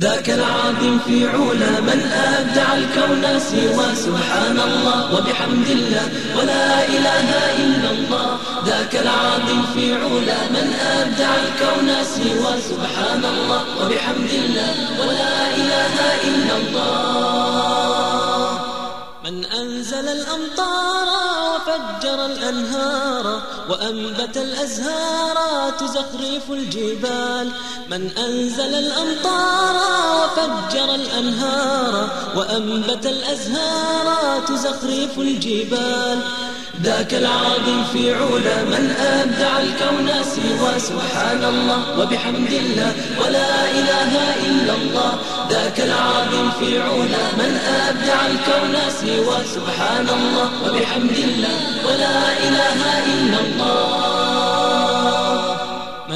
ذاك العظيم في علا من أبدع الكون سوى سبحان الله وبحمد الله ولا إله إلا الله. ذاك العظيم في علا من أبدع الكون سوى سبحان الله وبحمد الله ولا إله إلا الله. من أنزل الأمطار وفجر الأنهار وأنبت الأزهار تزخرف الجبال. من أنزل الأمطار وفجر الأنهار وأنبت الأزهار تزخرف الجبال. ذاك العظيم في علا من أبدع الكون سوى سبحان الله وبحمد الله ولا إله إلا الله. ذاك العظيم في علا من أبدع الكون سوى سبحان الله وبحمد الله ولا إله إلا الله.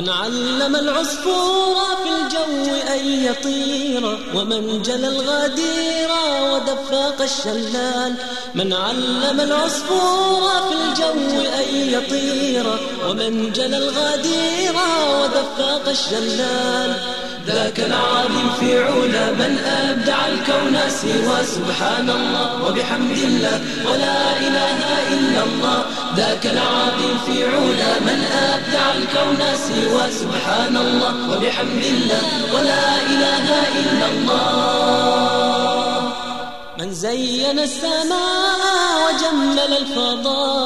من علم العصفور في الجو أن يطير ومن جل الغدير ودفاق الشلال. من علم العصفور في الجو أن يطير ومن جل الغدير ودفاق الشلال. ذاك العظيم في علا من أبدع الكون سوى سبحان الله وبحمد الله ولا إله إلا الله. ذاك العظيم في علا من أبدع الكون سوى سبحان الله وبحمد الله ولا إله إلا الله. من زين السماء وجمل الفضاء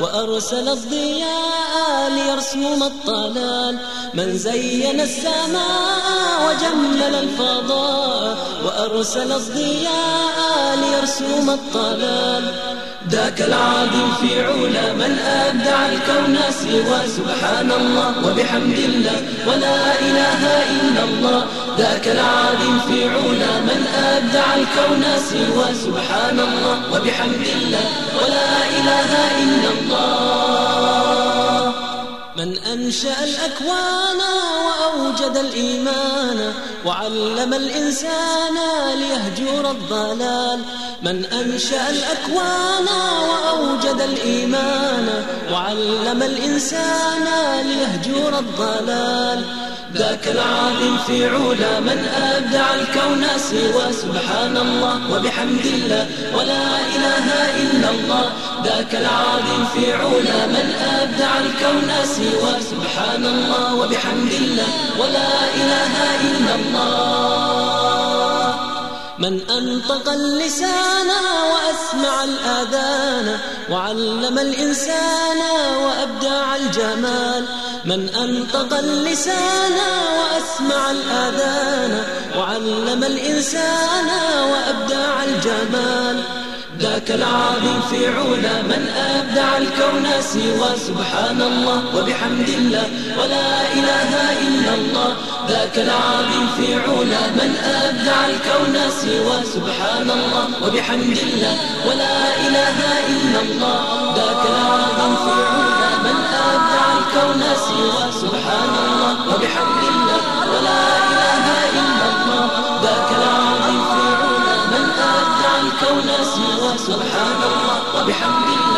وأرسل الضياء ليرسم الطلال من زين السماء وجمل الفضاء. وأرسل الضياء ليرسم الطلال. ذاك العظيم في علا من أبدع الكون سوى سبحان الله وبحمد الله ولا إله إلا الله. ذاك العظيم في علا من أبدع الكون سوى سبحان الله وبحمد الله أنشأ الأكوان وأوجد الإيمان وعلم الإنسان ليهجر الضلال من أنشأ الأكوان وأوجد الإيمان وعلم الإنسان ليهجر الضلال ذاك العظيم في علا من أبدع الكون سوى سبحان الله وبحمد الله ولا إله إلا الله. ذاك العظيم في علا من أبدع الكون سوى سبحان الله وبحمد الله ولا إله إلا الله. من أنطق اللسان وأسمع الآذان وعلم الإنسان وأبدع الجمال. من أنطق اللسان وأسمع الآذان وعلم الإنسان وأبدع الجمال. ذاك العظيم في علا من أبدع الكون سوى سبحان الله وبحمد الله ولا إله إلا الله. ذاك العظيم في علا من أبدع الكون سوى سبحان الله وبحمد الله ولا إله إلا الله. ذاك العظيم في علا من أبدع الكون سوى سبحان الله وبحمد الله ولا سبحان الله. وبحمد الله.